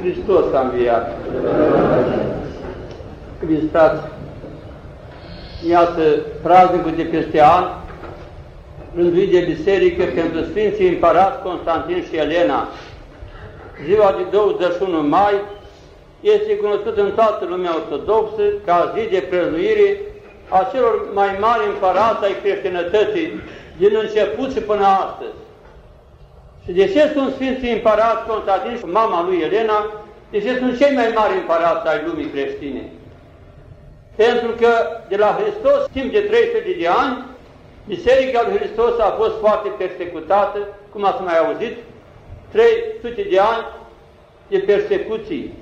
Hristos a înviat. Hristos, iată praznicul de peste an, rânduit de biserică pentru Sfinții Împărat Constantin și Elena. Ziua de 21 mai este cunoscut în toată lumea ortodoxă ca zi de prăzuire a celor mai mari împărați ai creștinătății din început și până astăzi. Și de ce sunt Sfinții Împărați Constantin și mama lui Elena, de ce sunt cei mai mari împărați ai lumii creștine? Pentru că de la Hristos, timp de 300 de ani, Biserica lui Hristos a fost foarte persecutată, cum ați mai auzit, 300 de ani de persecuții,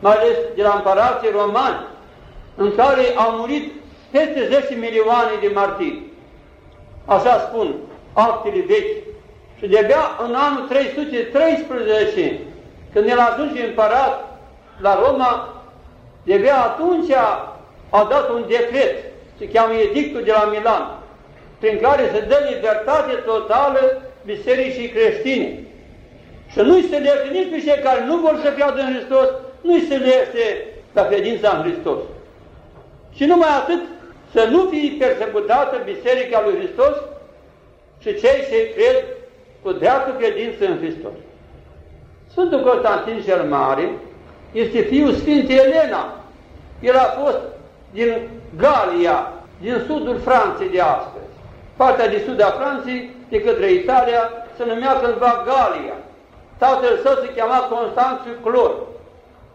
mai ales de la împărații romani, în care au murit peste 10 milioane de martiri. Așa spun actele vechi. Și de-abia în anul 313, când el ajunge împărat la Roma, de-abia atunci a dat un decret, se cheamă Edictul de la Milan, prin care se dă libertate totală bisericii creștine. Și nu-i se lește nici pe cei care nu vor să creadă în Hristos, nu-i se lește la credința în Hristos. Și numai atât, să nu fie persecutată Biserica lui Hristos și cei ce cred cu dreaptă credință în Hristos. Sfântul Constantin cel Mare este fiul Sfintei Elena. El a fost din Galia, din sudul Franței de astăzi. Partea de sud a Franței, de către Italia, se numea cândva Galia. Tatăl său se chema Constanțiu Clor.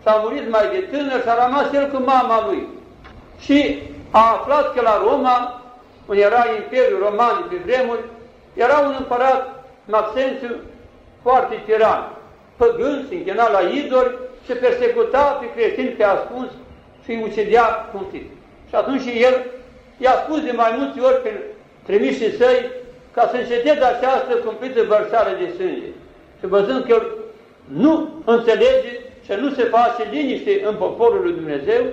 S-a murit mai de tânăr și a rămas el cu mama lui. Și a aflat că la Roma, unde era Imperiul Roman de pe vremuri, era un împărat Maxențiu foarte tiran, păgân, se închina la idoli, se persecuta pe creștini pe ascuns și îi ucidea cumplit. Și atunci el i-a spus de mai multe ori pe trimișii săi ca să înceteze această cumplită vărsare de sânge. Și văzând că el nu înțelege și nu se face liniște în poporul lui Dumnezeu,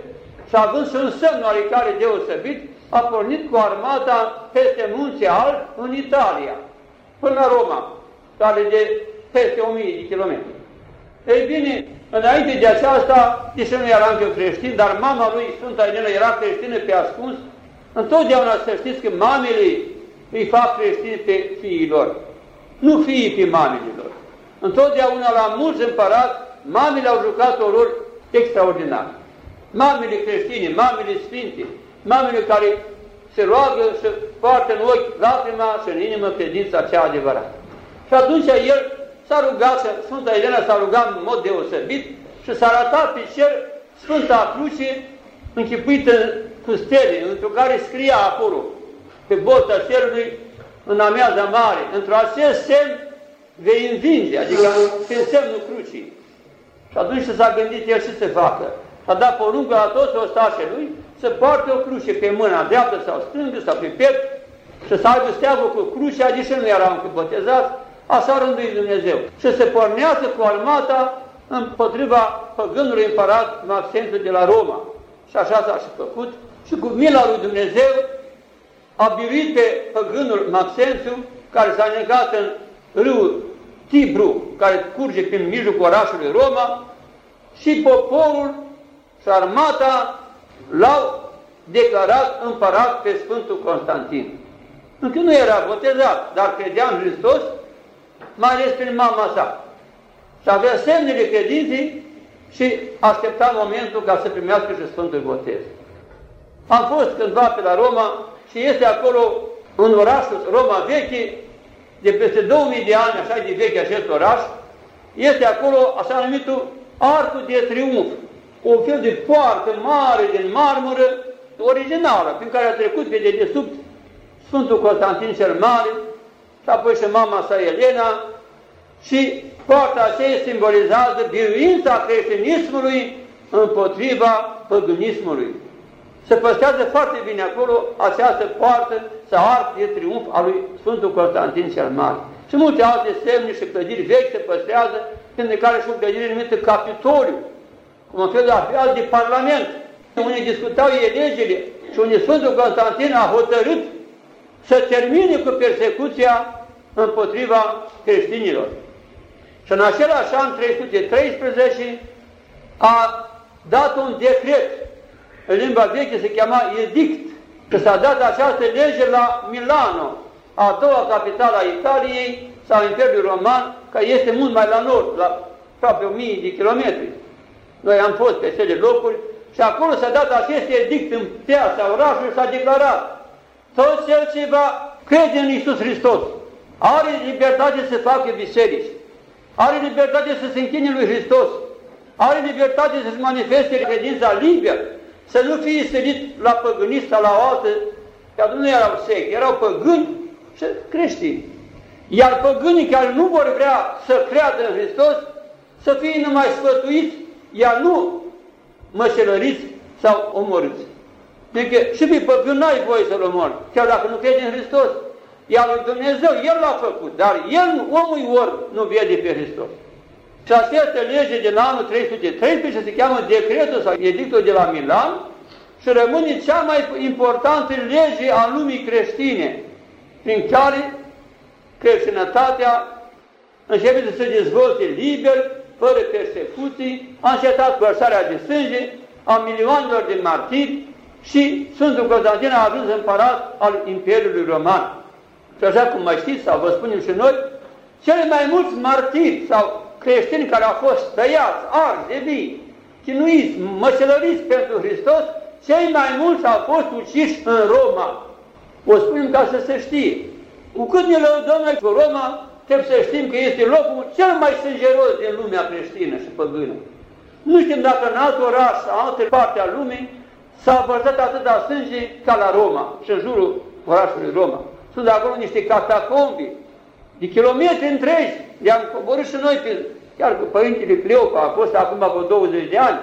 și având și un semn oarecare deosebit, a pornit cu armata peste munții Alp în Italia, până la Roma, care de peste 1000 de kilometri. Ei bine, înainte de aceasta, deși nu era încă creștin, dar mama lui, Sfânta Elena, era creștină pe ascuns, întotdeauna să știți că mamele îi fac creștini pe fiilor, nu fiii pe mamilor. Întotdeauna la mulți împărați, mamele au jucat o rol extraordinar mamele creștine, mamele sfinte, mamele care se roagă și poartă în ochi lacrima și în inimă credința cea adevărată. Și atunci el s-a rugat, Sfânta Elena s-a rugat în mod deosebit și s-a arătat pe cer Sfânta Cruce închipuită cu stele, într-o care scria acolo, pe bolta cerului, în amiaza mare, într-o acest semn vei învinge, adică prin semnul crucii. Și atunci s-a gândit el ce să facă a dat poruncă la toți ostașii lui să poarte o cruce pe mâna dreaptă sau stângă sau pe piept și să aibă steagul cu crucea, deși nu erau încă botezați, așa rânduit Dumnezeu. Și se pornează cu armata împotriva păgânului împărat Maxențiu de la Roma. Și așa s-a și făcut. Și cu mila lui Dumnezeu a biruit pe păgânul Maxențiu, care s-a negat în râul Tibru, care curge prin mijlocul orașului Roma, și poporul și armata l-au declarat împărat pe Sfântul Constantin. Încă nu era botezat, dar credea în Hristos, mai ales prin mama sa. Și avea semnele credinței și aștepta momentul ca să primească și Sfântul Botez. Am fost cândva pe la Roma și este acolo un oraș, Roma veche, de peste 2000 de ani, așa de veche acest oraș, este acolo așa numitul Arcul de Triumf o fel de poartă mare din marmură, originală, prin care a trecut pe dedesubt Sfântul Constantin cel Mare și apoi și mama sa Elena și poarta aceea simbolizează biruința creștinismului împotriva păgânismului. Se păstrează foarte bine acolo această poartă sau arc de triumf al lui Sfântul Constantin cel Mare. Și multe alte semne și clădiri vechi se păstrează, printre care și o clădire numită Capitoliu, un fel de apel de parlament, unde discutau elegele și unde Sfântul Constantin a hotărât să termine cu persecuția împotriva creștinilor. Și în același an 313 a dat un decret, în limba veche se chema edict, că s-a dat această lege la Milano, a doua capitală a Italiei sau Imperiul Roman, care este mult mai la nord, la aproape 1000 de kilometri. Noi am fost pe acele locuri și acolo s-a dat acest edict în piața orașului s-a declarat tot cel ce va crede în Iisus Hristos are libertate să facă biserici, are libertate să se închine lui Hristos, are libertate să-și manifeste credința liber, să nu fie sărit la păgânist sau la o altă, că nu erau secte, erau păgâni și creștini. Iar păgânii care nu vor vrea să creadă în Hristos, să fie numai sfătuiți, iar nu măcelăriți sau omorâți. Adică și pe păgân n-ai voie să-l omori, chiar dacă nu crede în Hristos. Iar lui Dumnezeu, El l-a făcut, dar El, omul orb, nu vede pe Hristos. Și această lege din anul 313 se cheamă decretul sau edictul de la Milan și rămâne cea mai importantă lege a lumii creștine, prin care creștinătatea începe să se dezvolte liber, fără persecuții, a încetat vărsarea de sânge a milioanelor de martiri și Sfântul Constantin a ajuns împărat al Imperiului Roman. Și așa cum mai știți, sau vă spunem și noi, cele mai mulți martiri sau creștini care au fost tăiați, arzi, de vii, chinuiți, măcelăriți pentru Hristos, cei mai mulți au fost uciși în Roma. O spunem ca să se știe. Cu cât ne lăudăm noi cu Roma, trebuie să știm că este locul cel mai sângeros din lumea creștină și păgână. Nu știm dacă în alt oraș sau alte parte a lumii s-a vărsat atâta sânge ca la Roma și în jurul orașului Roma. Sunt de acolo niște catacombi de kilometri întregi. I-am coborât și noi, pe, chiar cu Părintele Cleopa, a fost acum vreo 20 de ani.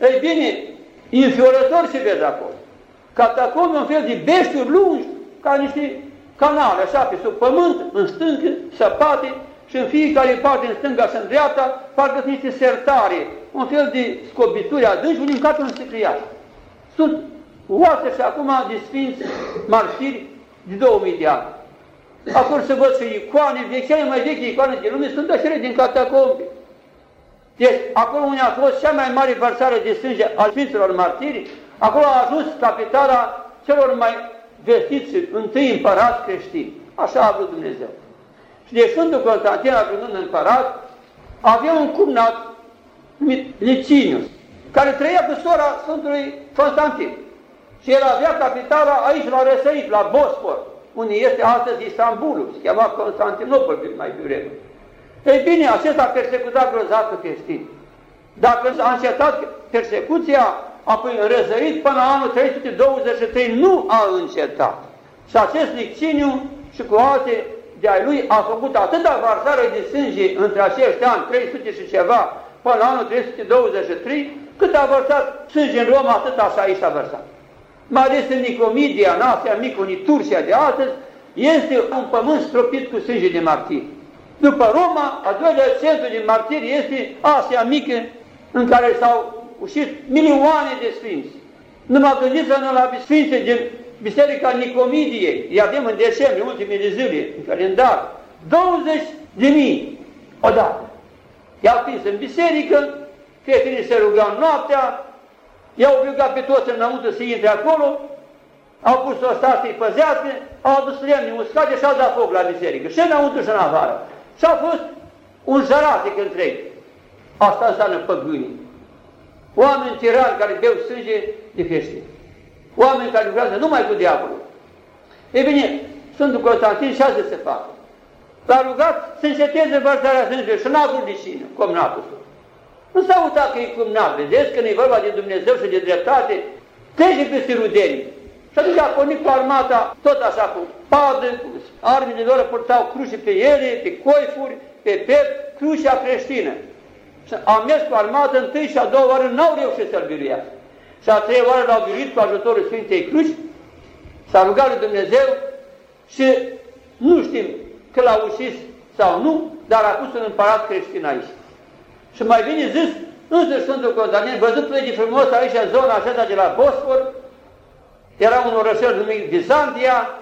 Ei bine, înfiorător se vede acolo. Catacombi un fel de beșturi lungi, ca niște canale, așa, pe sub pământ, în stâncă, săpate, și în fiecare parte, în stânga și în dreapta, parcă sunt niște sertare, un fel de scobituri adânci, unii în capul un secreaș. Sunt oase și acum de sfinți martiri de 2000 de ani. Acolo se văd și icoane, de cele mai vechi icoane din lume sunt acele din catacombe. Deci, acolo unde a fost cea mai mare vărsare de sânge al Sfinților Martiri, acolo a ajuns capitala celor mai vestiți întâi împărați creștini. Așa a vrut Dumnezeu. Și de Sfântul Constantin, ajungând împărat, avea un cumnat numit Licinius, care trăia cu sora Sfântului Constantin. Și el avea capitala aici la răsărit, la Bospor, unde este astăzi Istanbulul, se chema Constantinopol mai devreme. Ei bine, acesta a persecutat grozav pe creștini. Dacă a încetat persecuția, apoi răzărit până la anul 323 nu a încetat. Și acest Liciniu și cu alte de ai lui a făcut atâta varsare de sânge între acești ani, 300 și ceva, până la anul 323, cât a vărsat sânge în Roma, atât așa aici a vărsat mai ales în Nicomidia, în Asia Mică, în Turcia de astăzi, este un pământ stropit cu sânge de martiri. După Roma, a doilea centru de martiri este Asia Mică, în care s-au ușit milioane de sfinți. Numai gândiți-vă la sfințe din Biserica Nicomidiei, îi avem în decembrie, ultimele zile, în calendar, 20 de mii odată. I-au prins în biserică, fetele se rugau noaptea, i-au obligat pe toți înăuntru să intre acolo, au pus o stat să-i păzească, au adus lemne uscate și au dat foc la biserică, și înăuntru și în afară. Și a fost un jaratic întreg. Asta înseamnă păgânii. Oameni tirani care beau sânge de creștini. Oameni care lucrează numai cu diavolul. E bine, Sfântul Constantin și azi se facă. L-a rugat să înceteze vărsarea sânge și n-a vrut deșină, comnatul său. Nu s-a uitat că e cumnat, vedeți, când e vorba de Dumnezeu și de dreptate, trece peste rudeni. Și atunci a pornit cu armata, tot așa, cu padă, cu armele lor purtau cruci pe ele, pe coifuri, pe pep, crucea creștină. Și a mers cu armata întâi și a doua oară n-au reușit să-l biruiască. Și a treia oară l-au biruit cu ajutorul Sfintei Cruci, s-a rugat lui Dumnezeu și nu știm că l-a ușit sau nu, dar a pus un împărat creștin aici. Și mai bine zis, însă Sfântul Constantin, văzut de frumos aici în zona aceasta de la Bosfor, era un orășel numit Bizantia,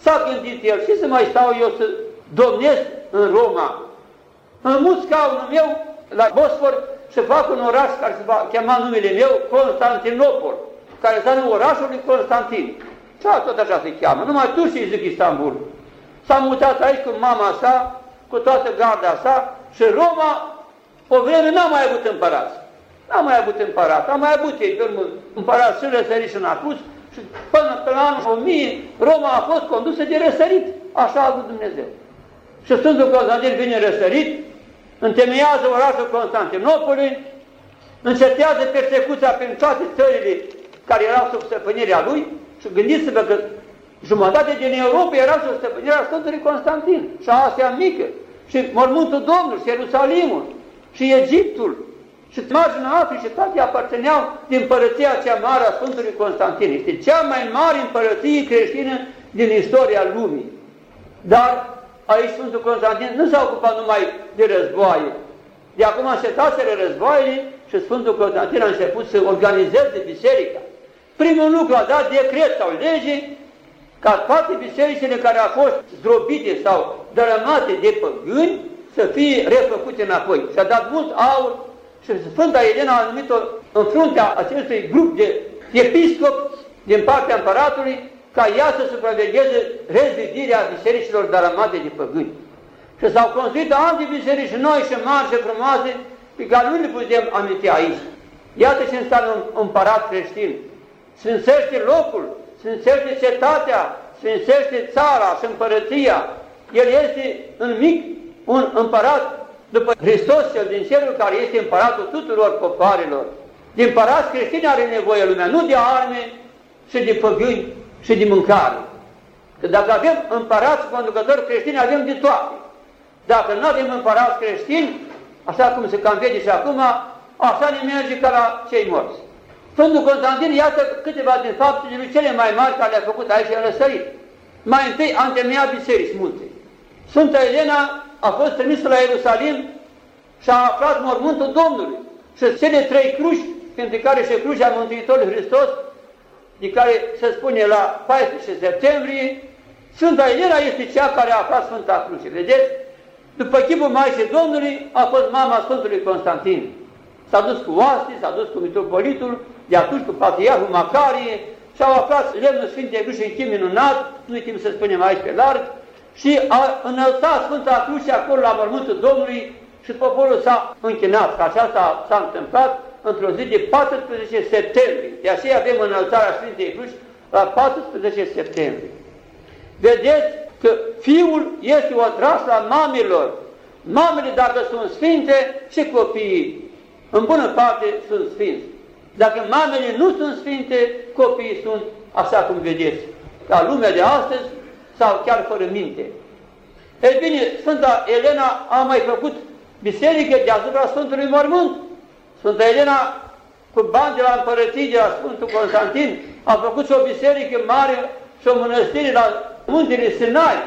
s-a gândit el, și să mai stau eu să domnesc în Roma? îmut scaunul meu la Bosfor să fac un oraș care se va chema numele meu Constantinopol, care înseamnă orașul lui Constantin. Ce tot așa se cheamă, numai tu și zic Istanbul. S-a mutat aici cu mama sa, cu toată garda sa și Roma, o vreme n-a mai avut împărați. N-a mai avut împărat, a mai avut ei pe împărat și răsărit și în acus și până pe la anul 1000 Roma a fost condusă de răsărit. Așa a avut Dumnezeu. Și Sfântul Constantin vine răsărit, întemeiază orașul Constantinopolului, încetează persecuția prin toate țările care erau sub stăpânirea lui și gândiți-vă că jumătate din Europa era sub stăpânirea Sfântului Constantin și Asia Mică și Mormântul Domnului și Ierusalimul și Egiptul și marginea Africii toate aparțineau din împărăția cea mare a Sfântului Constantin. Este cea mai mare împărăție creștină din istoria lumii. Dar aici Sfântul Constantin nu s-a ocupat numai de războaie. De acum încetaseră războaiele și Sfântul Constantin a început să organizeze biserica. Primul lucru a dat decret sau lege ca toate bisericile care au fost zdrobite sau dărămate de păgâni să fie refăcute înapoi. Și a dat mult aur și Sfânta Elena a numit-o în fruntea acestui grup de episcop din partea împăratului ca ea să supravegheze rezidirea bisericilor daramate de păgâni. Și s-au construit alte biserici noi și mari și frumoase pe care nu le putem aminti aici. Iată ce înseamnă un împărat creștin. Sfințește locul, sfințește cetatea, sfințește țara și împărăția. El este în mic un împărat după Hristos cel din cerul care este împăratul tuturor popoarelor. Din împărați creștini are nevoie lumea, nu de arme și de păgâni și de mâncare. Că dacă avem împărați conducători creștini, avem de toate. Dacă nu avem împărați creștini, așa cum se cam vede și acum, așa ne merge ca la cei morți. Sfântul Constantin, iată câteva din faptele lui cele mai mari care le-a făcut aici în răsărit. Mai întâi a întemeiat biserici multe. Sfânta Elena a fost trimisă la Ierusalim și a aflat mormântul Domnului. Și cele trei cruci, pentru care și crucea Mântuitorului Hristos, de care se spune la 14 septembrie, Sfânta Elena este cea care a aflat Sfânta Cruce. Vedeți? După chipul Maicii Domnului a fost mama Sfântului Constantin. S-a dus cu oaste, s-a dus cu mitropolitul, de atunci cu patriarhul Macarie, și au aflat lemnul Sfintei Cruce în chim minunat, nu timp să spunem aici pe larg, și a înălțat Sfânta Cruce acolo la mormântul Domnului și poporul s-a închinat, că aceasta s-a întâmplat într-o zi de 14 septembrie. De aceea avem înălțarea Sfintei Cruci la 14 septembrie. Vedeți că fiul este o la mamilor. Mamele, dacă sunt sfinte, și copiii, în bună parte, sunt sfinți. Dacă mamele nu sunt sfinte, copiii sunt așa cum vedeți. Ca lumea de astăzi, sau chiar fără minte. Ei bine, Sfânta Elena a mai făcut biserică deasupra Sfântului Mormânt. Sfânta Elena, cu bani de la împărăție de la Sfântul Constantin, a făcut și o biserică mare și o mănăstire la muntele Sinai.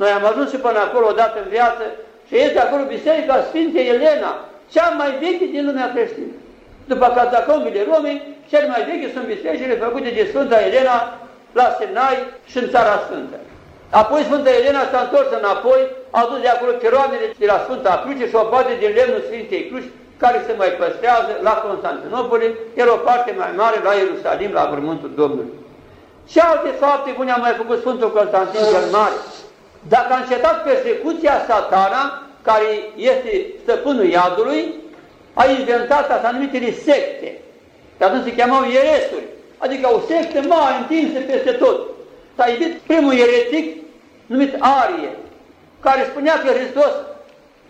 Noi am ajuns și până acolo odată în viață și este acolo biserica Sfintei Elena, cea mai veche din lumea creștină. După catacombile Romei, cel mai vechi sunt bisericile făcute de Sfânta Elena la Sinai și în Țara Sfântă. Apoi Sfânta Elena s-a întors înapoi, a dus de acolo piroanele de la Sfânta Cruce și o parte din lemnul Sfintei Cruci, care se mai păstrează la Constantinopole, iar o parte mai mare la Ierusalim, la Mormântul Domnului. Ce alte fapte bune a mai făcut Sfântul Constantin cel Mare? Dacă a încetat persecuția satana, care este stăpânul iadului, a inventat așa numitele secte. Că atunci se cheamau ieresuri, adică o sectă mare întinsă peste tot. S-a iubit primul eretic numit Arie, care spunea că Hristos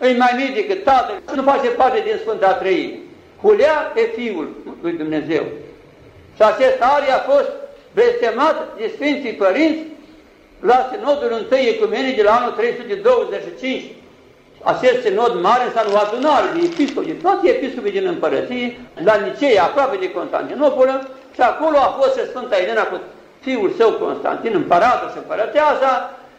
îi mai mic decât Tatăl, nu face parte din Sfânta Trăire. Hulea e Fiul lui Dumnezeu. Și acest Arie a fost blestemat de Sfinții Părinți la Sinodul întâi Ecumenic de la anul 325. Acest sinod mare înseamnă o adunare de episcopi, de toate episcopii din împărăție, la Niceea, aproape de Constantinopolă, și acolo a fost și Sfânta Elena cu fiul său Constantin, împăratul și împărăteasa,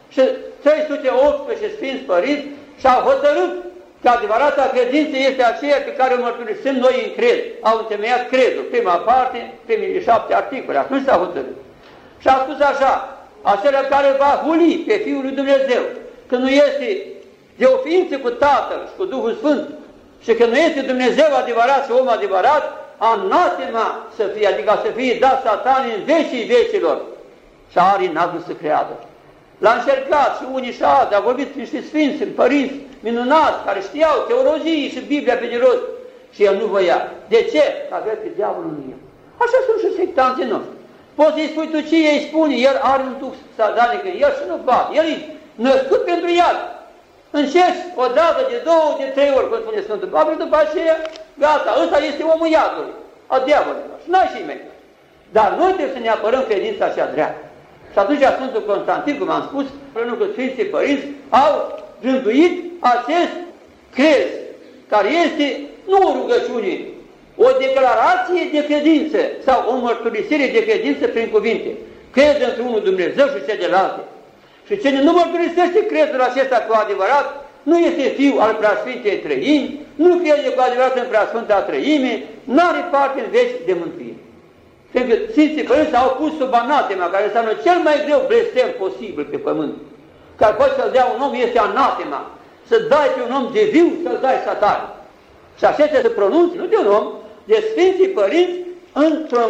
și 318 sfinți părinți și-au hotărât că adevărata credință este aceea pe care o mărturisim noi în cred. Au întemeiat credul, prima parte, primele șapte articole, atunci s-a hotărât. Și a spus așa, acela care va huli pe Fiul lui Dumnezeu, că nu este de o ființă cu Tatăl și cu Duhul Sfânt și că nu este Dumnezeu adevărat și om adevărat, anatema să fie, adică să fie dat satan în vecii vecilor. Și arii n-a vrut să creadă. L-a încercat și unii și alții, a vorbit niște sfinți, părinți minunați, care știau teologii și Biblia pe de rost. Și el nu voia. De ce? Că avea pe diavolul în el. Așa sunt și sectanții noștri. Poți să-i spui tu ce ei spune, el are un duh satanic el și nu bat. El e născut pentru iad. Încerci o dată, de două, de trei ori, cum spune Sfântul Pavel, după aceea, gata, ăsta este omul iadului, a diavolului. Și n-ai și mei. Dar noi trebuie să ne apărăm credința așa dreaptă. Și atunci Sfântul Constantin, cum am spus, împreună cu Sfinții Părinți, au rânduit acest crez, care este nu o rugăciune, o declarație de credință sau o mărturisire de credință prin cuvinte. Cred într-unul Dumnezeu și celelalte. Și cine nu mărturisește crezul acesta cu adevărat, nu este fiu al preasfintei trăimi, nu crede cu adevărat în preasfânta trăime, nu are parte în veci de mântuire. Pentru că Sfinții Părinți au pus sub anatema, care înseamnă cel mai greu blestem posibil pe pământ. Care poate să-l dea un om este anatema. Să dai pe un om de viu, să-l dai satan. Și așa se pronunță, nu de un om, de Sfinții Părinți, într-o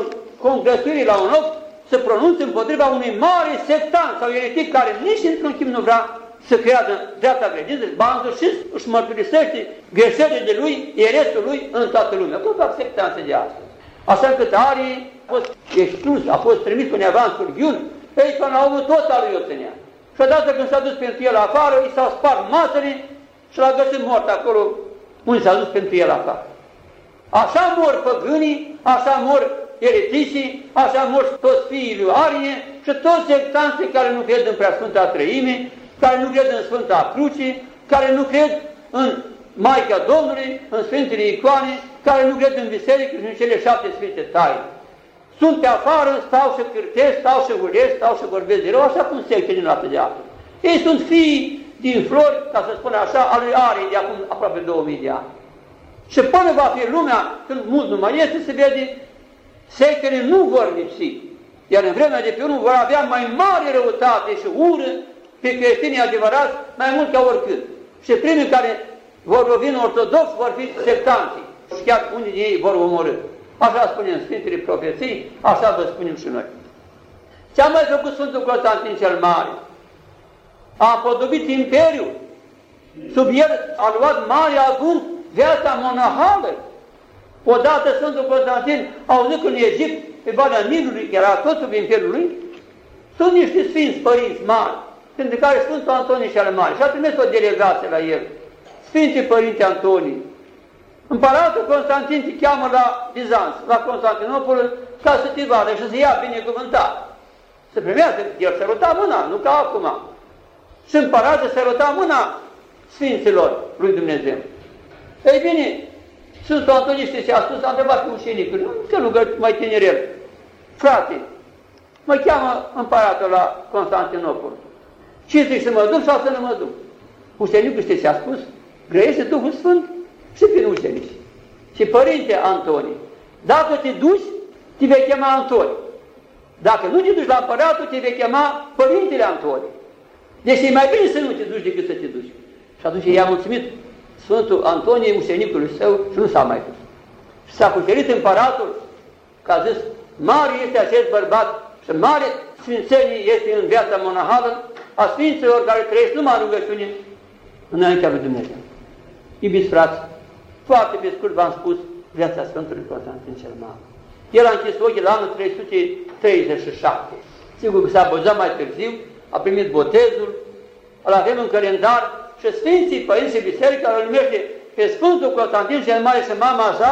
congresuire la un loc, să pronunță împotriva unui mare sectant sau eretic care nici într-un timp nu vrea să creadă dreapta credință, ba și își mărturisește greșelile de lui, erestul lui în toată lumea. Cum fac sectanții de astăzi? Așa că arii a fost exclus, a fost trimis undeva în surghiun, ei până la urmă tot al lui Oțenea. Și odată când s-a dus pentru el afară, i s-au spart matele și l-a găsit mort acolo unde s-a dus pentru el afară. Așa mor păgânii, așa mor ereticii, așa mor toți fiii lui Arie și toți sectanții care nu cred în Preasfânta Trăime, care nu cred în Sfânta Cruce, care nu cred în Maica Domnului, în Sfintele Icoane, care nu cred în biserică și în cele șapte Sfinte Taine. Sunt pe afară, stau și cârtesc, stau și hulesc, stau și vorbesc de rău, așa cum secte din noapte de apă. Ei sunt fii din flori, ca să spun așa, al lui Arie de acum aproape 2000 de ani. Și până va fi lumea, când mult nu mai este, se vede, sectele nu vor lipsi. Iar în vremea de pe urmă vor avea mai mare răutate și ură pe creștinii adevărați, mai mult ca oricând. Și primii care vor lovi în ortodox vor fi sectanții. Și chiar unii din ei vor omorâ. Așa spunem Sfintele Profeții, așa vă spunem și noi. Ce a mai făcut Sfântul Constantin cel Mare? A podobit imperiul. Sub el a luat mare avânt viața monahală. Odată Sfântul Constantin a auzit că în Egipt, pe Valea Nilului, era tot sub imperiul lui, sunt niște sfinți părinți mari, pentru care Sfântul Antonie cel Mare. Și a trimis o delegație la el. Sfinții Părinți Antonie, Împăratul Constantin te cheamă la Bizanț, la Constantinopol, ca să te vadă și să ia binecuvântat. Să primească, el săruta mâna, nu ca acum. Și împăratul săruta mâna Sfinților lui Dumnezeu. Ei bine, Sfântul Antonie și a spus, a întrebat pe ușenicul, un călugăr mai tinerel, frate, mă cheamă împăratul la Constantinopol. Ce zici să mă duc sau să nu mă duc? Ușenicul știe ce a spus? Grăiește Duhul Sfânt și prin ucenici. Și Părinte Antonie, dacă te duci, te vei chema Antonie. Dacă nu te duci la împăratul, te vei chema Părintele Antonie. Deci e mai bine să nu te duci decât să te duci. Și atunci i-a mulțumit Sfântul Antonie, ucenicului său, și nu s-a mai dus. Și s-a cucerit împăratul, că a zis, mare este acest bărbat și mare sfințenie este în viața monahală a sfinților care trăiesc numai rugăciune înaintea lui Dumnezeu. Iubiți frați, foarte pe scurt v-am spus viața Sfântului Constantin cel Mare. El a închis ochii la anul 337. Sigur că s-a băzat mai târziu, a primit botezul, îl avem în calendar și Sfinții Părinții Biserica îl numește pe Sfântul Constantin cel Mare și mama sa,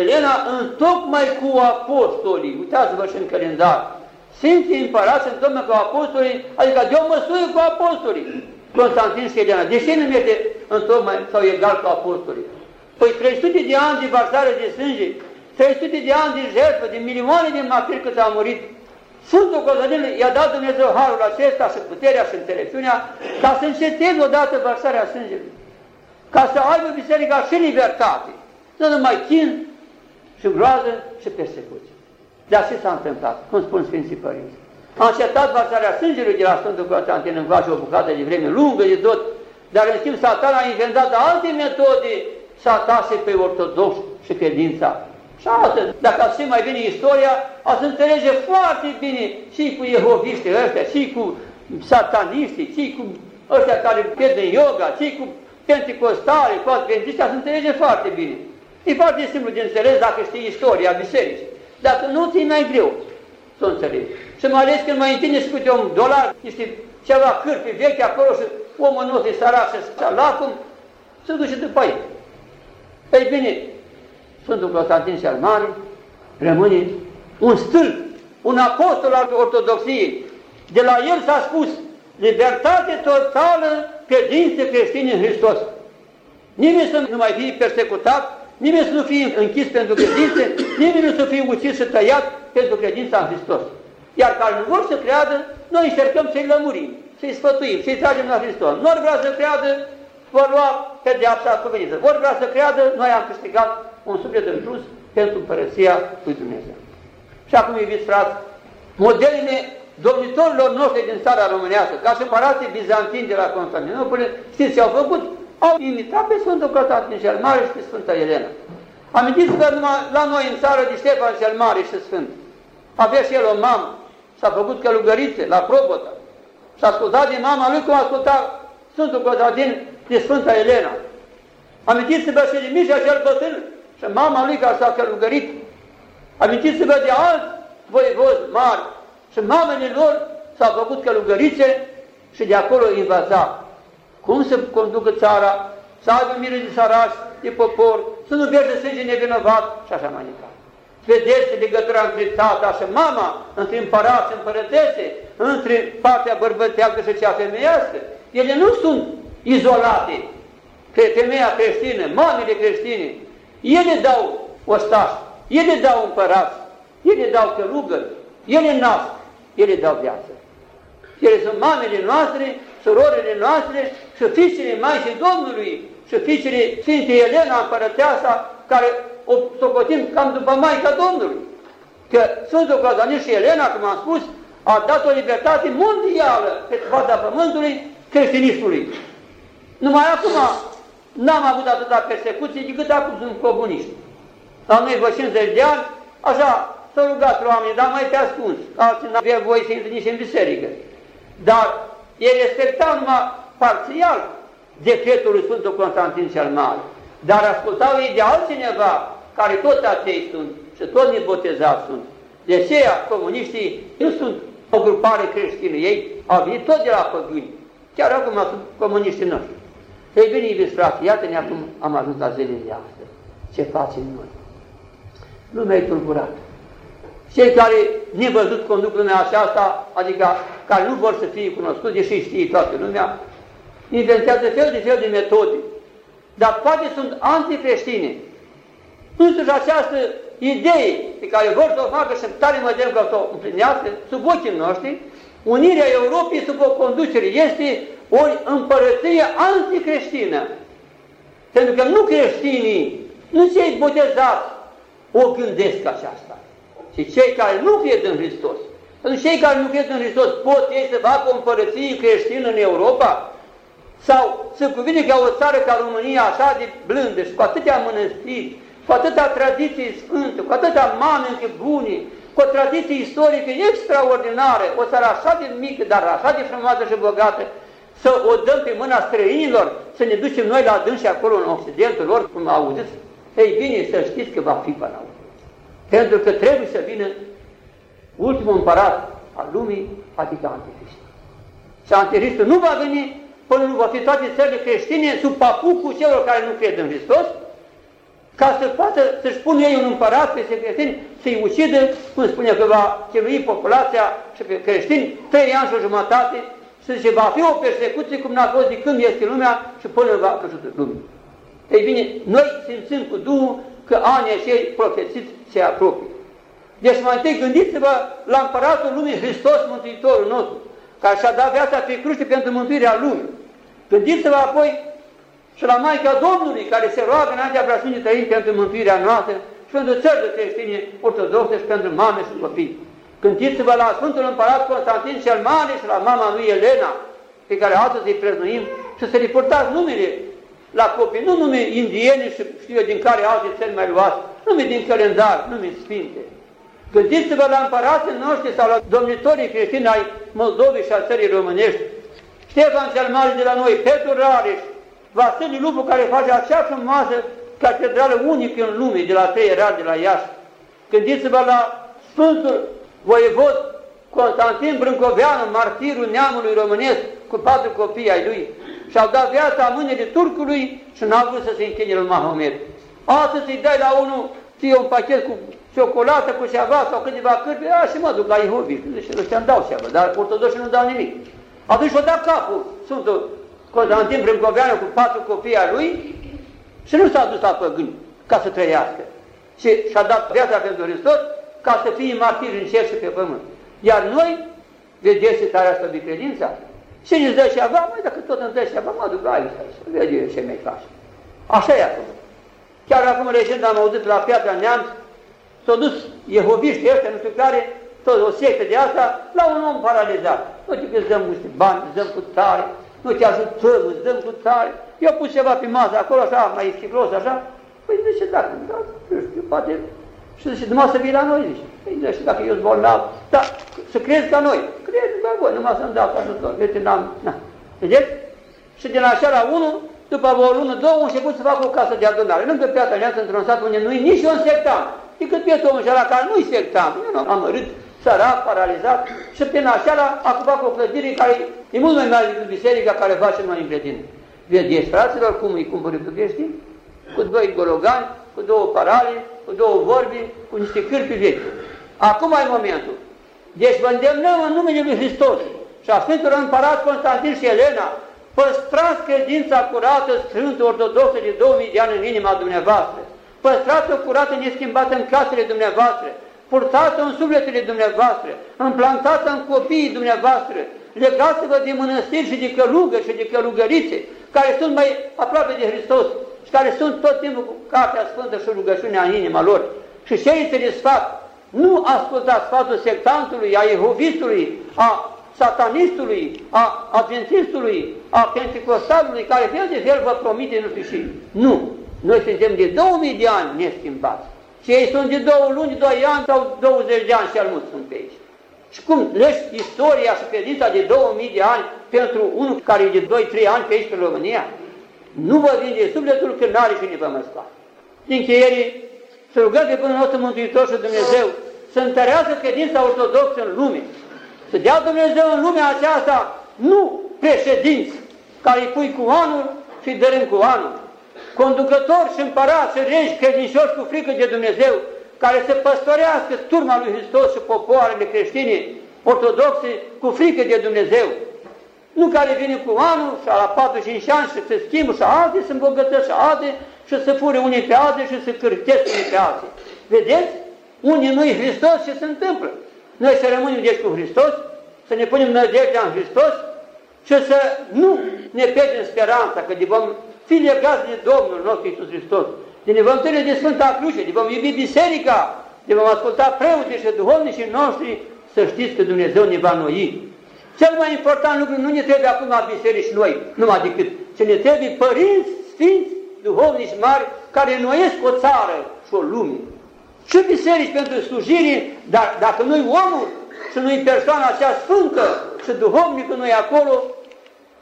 Elena, întocmai cu apostolii. Uitați-vă și în calendar. Sfinții împărați întocmai cu apostolii, adică de o măsură cu apostolii. Constantin și Elena. De ce nu merge întocmai sau egal cu apostolii? Păi 300 de ani de varsare de sânge, 300 de ani de jertfă, de milioane de martiri cât au murit, Sfântul Constantin i-a dat Dumnezeu harul acesta și puterea și înțelepciunea ca să înceteze odată varsarea sângelui. Ca să aibă biserica și libertate, nu numai chin și groază și persecuție. De așa s-a întâmplat, cum spun Sfinții Părinți. A încetat varsarea sângelui de la Sfântul Constantin în o bucată de vreme lungă de tot, Dar în schimb satan a inventat alte metode să atase pe ortodox și credința. Și astăzi, dacă ați mai bine istoria, ați înțelege foarte bine și cu jehoviștii ăștia, și cu sataniștii, și cu ăștia care pierd în yoga, și cu penticostale, cu adventiști, ați înțelege foarte bine. E foarte simplu de înțeles dacă știi istoria bisericii. Dacă nu, ți mai greu să o înțelegi. Și mai ales când mai întinde și câte un dolar, niște ceva cârpi vechi acolo și omul nu se sărac și lacum, se duce după el. Ei bine, Sfântul Constantin cel Mare rămâne un stâlp, un apostol al ortodoxiei. De la el s-a spus libertate totală credință creștini în Hristos. Nimeni să nu mai fie persecutat, nimeni să nu fie închis pentru credință, nimeni nu să fie ucis și tăiat pentru credința în Hristos. Iar care nu vor să creadă, noi încercăm să-i lămurim, să-i sfătuim, să-i tragem la Hristos. Nu ar vrea să creadă, vor lua pedeapsa cuvenită. Vor vrea să creadă, noi am câștigat un suflet în plus pentru împărăția lui Dumnezeu. Și acum, iubiți frați, modelele domnitorilor noștri din țara românească, ca și împărații bizantini de la Constantinopol, știți ce au făcut? Au imitat pe Sfântul Constantin cel Mare și pe Sfânta Elena. Amintiți-vă numai la noi în țară de Ștefan cel Mare și Sfânt. Avea și el o mamă, s-a făcut călugărițe la Probota. S-a ascultat din mama lui cum a ascultat Sfântul Constantin de Sfânta Elena. Amintiți-vă și de Mișa cel bătrân și mama lui care s-a călugărit. Amintiți-vă de alți voievozi mari și mamele lor s-au făcut călugărițe și de acolo învăța cum să conducă țara, să aibă mire de sărași, de popor, să nu verde sânge nevinovat și așa mai departe. Vedeți legătura între tata și mama, între împărat și împărătese, între partea bărbătească și cea femeiască. Ele nu sunt izolate. Pe femeia creștină, mamele creștine, ele dau ostași, ele dau împărați, ele dau călugări, ele nasc, ele dau viață. Ele sunt mamele noastre, surorile noastre și fiicele Maicii Domnului și fiicele Sfintei Elena Împărăteasa, care o socotim cam după Maica Domnului. Că Sfântul Cazanir și Elena, cum am spus, a dat o libertate mondială pe fața pământului creștinismului. Numai acum n-am avut atâta persecuții decât acum sunt comuniști. La noi vă 50 de ani, așa, s-au rugat oamenii, dar mai pe ascuns. Alții nu aveau voie să intre nici în biserică. Dar ei respectau numai parțial decretul lui Sfântul Constantin cel Mare. Dar ascultau ei de altcineva care tot atei sunt și tot nebotezați sunt. De aceea comuniștii nu sunt o grupare creștină, ei au venit tot de la păgâni. Chiar acum sunt comuniștii noștri. Ei bine, iubiți frate, iată-ne acum am ajuns la zilele de astăzi. Ce facem noi? Lumea e tulburată. Cei care nevăzut conduc lumea aceasta, adică care nu vor să fie cunoscuți, deși știe toată lumea, inventează fel de fel de metode, dar toate sunt anticreștine. Însuși această idee pe care vor să o facă și tare mă dem că să o împlinească sub ochii noștri, unirea Europei sub o conducere este o împărăție anticreștină. Pentru că nu creștinii, nu cei botezați, o gândesc aceasta. Și cei care nu cred în Hristos, pentru cei care nu cred în Hristos, pot ei să facă o împărăție creștină în Europa? Sau se cuvine ca o țară ca România, așa de blândă și cu atâtea mănăstiri, cu atâtea tradiții sfânte, cu atâtea mănâncă bune, cu o tradiție istorică extraordinară, o țară așa de mică, dar așa de frumoasă și bogată, să o dăm pe mâna străinilor, să ne ducem noi la dâns și acolo în Occidentul lor, cum auziți? Ei bine, să știți că va fi până la urmă. Pentru că trebuie să vină ultimul împărat al lumii, adică Antichrist. Și Antichristul nu va veni până nu va fi toate țările creștine sub papucul celor care nu cred în Hristos, ca să poată să-și pună ei un împărat pe creștini, să-i ucidă, cum spune că va chelui populația și pe creștini, trei ani și o jumătate, să zice, va fi o persecuție cum n-a fost de când este lumea și până va cășută lumea. Ei bine, noi simțim cu Duhul că anii acei profețiți se apropie. Deci mai întâi gândiți-vă la împăratul lumii Hristos, Mântuitorul nostru, care și-a dat viața pe cruce pentru mântuirea lumii. Gândiți-vă apoi și la Maica Domnului, care se roagă înaintea Preasfintei Trăini pentru mântuirea noastră și pentru țările creștine ortodoxe și pentru mame și copii. Gândiți-vă la Sfântul Împărat Constantin cel Mare și la mama lui Elena, pe care astăzi îi preznuim și să reportați numele la copii, nu nume indieni și știu eu din care alte țări mai luați, nume din calendar, nume sfinte. Gândiți-vă la împărații noștri sau la domnitorii creștini ai Moldovei și a țării românești. Ștefan cel Mare de la noi, Petru Rareș, Vasile Lupu care face acea frumoasă catedrală unică în lume, de la trei era de la Iași. Gândiți-vă la Sfântul Voievod Constantin Brâncoveanu, martirul neamului românesc, cu patru copii ai lui, și-au dat viața în mâinile turcului și n-au vrut să se închine lui Mahomet. Astăzi îi dai la unul, ție un pachet cu ciocolată, cu ceva sau câteva cârpe, a, și mă duc la Ihovi, și ăștia îmi dau seama, dar ortodoxii nu dau nimic. Atunci o dat capul Sfântul Constantin Brâncoveanu cu patru copii a lui și nu s-a dus la păgâni ca să trăiască. Și și-a dat viața pentru Hristos ca să fie martir în cer și pe pământ. Iar noi, vedeți care asta de credința? Și îți dă ceva, mai dacă tot îmi dă ceva, mă duc aici, aici, vede ce mi-ai face. Așa e acum. Chiar acum recent am auzit la Piatra Neamț, s-au dus jehoviști ăștia, nu știu care, tot o sectă de asta, la un om paralizat. Nu știu că îți dăm niște bani, îți dăm cu tare, nu te ajutăm, îți dăm cu tare. Eu pus ceva pe masă acolo, așa, mai chiclos, așa. Păi zice, dacă, da, nu știu, poate și zice, numai să vii la noi, zice. Păi, zice, dacă eu sunt bolnav, da, să crezi ca noi. Crezi ca voi, numai să-mi dau ajutor. Deci, n-am, na. Vedeți? Și din așa la unul, după o lună, două, au început să facă o casă de adunare. Lângă piața neață, într-un sat unde nu-i nici un sectan. Decât pe omul ăla care nu-i sectan. Eu nu am mărit, sărac, paralizat. Și prin așa a făcut o clădire care e mult mai mare decât biserica care face noi în credință. Vedeți, fraților, cum îi cumpără București? Cu doi gorogani, cu două parale, cu două vorbi, cu niște cârpi vechi. Acum ai momentul. Deci vă îndemnăm în numele Lui Hristos și a Sfântul Împărat Constantin și Elena, păstrați credința curată, Sfântă Ortodoxă de 2000 de ani în inima dumneavoastră. Păstrați-o curată, neschimbată în casele dumneavoastră. Purtați-o în sufletele dumneavoastră. Împlantați-o în copiii dumneavoastră. Legați-vă de mănăstiri și de călugări și de călugărițe, care sunt mai aproape de Hristos și care sunt tot timpul cu Cartea Sfântă și rugăciunea în inima lor. Și cerințe de sfat. Nu ascultați sfatul sectantului, a ehovistului, a satanistului, a adventistului, a pentecostalului, care fel de fel vă promite nu știu și. Nu! Noi suntem de 2000 de ani neschimbați. Și ei sunt de două luni, doi ani sau 20 de ani și al sunt pe aici. Și cum lăși istoria și credința de 2000 de ani pentru unul care e de 2-3 ani pe aici pe România? Nu vă vinde sufletul când n-are cine vă măsca. Din încheiere, să rugăm pe până nostru Mântuitor și Dumnezeu să întărească credința ortodoxă în lume, să dea Dumnezeu în lumea aceasta nu președinți care îi pui cu anul și dărâm cu anul, conducători și împărați și regi credincioși cu frică de Dumnezeu, care să păstorească turma lui Hristos și popoarele creștine ortodoxe cu frică de Dumnezeu. Nu care vine cu anul și la 4-5 ani și se schimbă și alte se îmbogățesc și alte și să fure unii pe alții și să cârtesc unii pe alții. Vedeți? Unii nu-i Hristos și se întâmplă. Noi să rămânem deci cu Hristos, să ne punem nădejdea în Hristos și să nu ne pierdem speranța că de vom fi legați de Domnul nostru Iisus Hristos, de ne vom tăie de Sfânta Cruce, de vom iubi Biserica, de vom asculta preoții și duhovnicii noștri, să știți că Dumnezeu ne va noi. Cel mai important lucru nu ne trebuie acum la biserici noi, numai decât, ce ne trebuie părinți, sfinți, duhovnici mari, care noiesc o țară și o lume și biserici pentru slujire, dar dacă nu-i omul și nu-i persoana aceea sfântă și duhovnică nu-i acolo,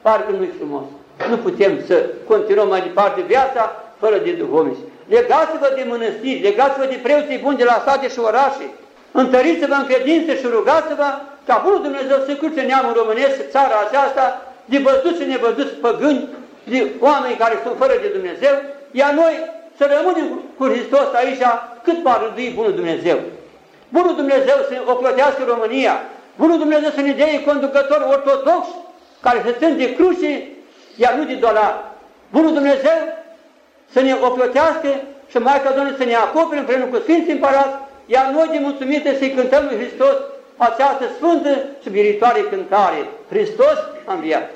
parcă nu-i frumos. Nu putem să continuăm mai departe viața fără de duhovnici. Legați-vă de mănăstiri, legați-vă de preoții buni de la sate și orașe, întăriți-vă în credință și rugați-vă ca Bunul Dumnezeu să curțe neamul românesc, țara aceasta, de văzuți și nevăzuți păgâni, de oameni care sunt fără de Dumnezeu, iar noi să rămânem cu Hristos aici cât va râdui Bunul Dumnezeu. Bunul Dumnezeu să oclotească România, Bunul Dumnezeu să ne dea conducători ortodox care să țin de cruce, iar nu de dolar. Bunul Dumnezeu să ne oclotească și Maica Domnului să ne acopere împreună cu Sfinții Împărați, iar noi de mulțumite să-i cântăm lui Hristos această sfântă și viritoare cântare. Hristos a înviat!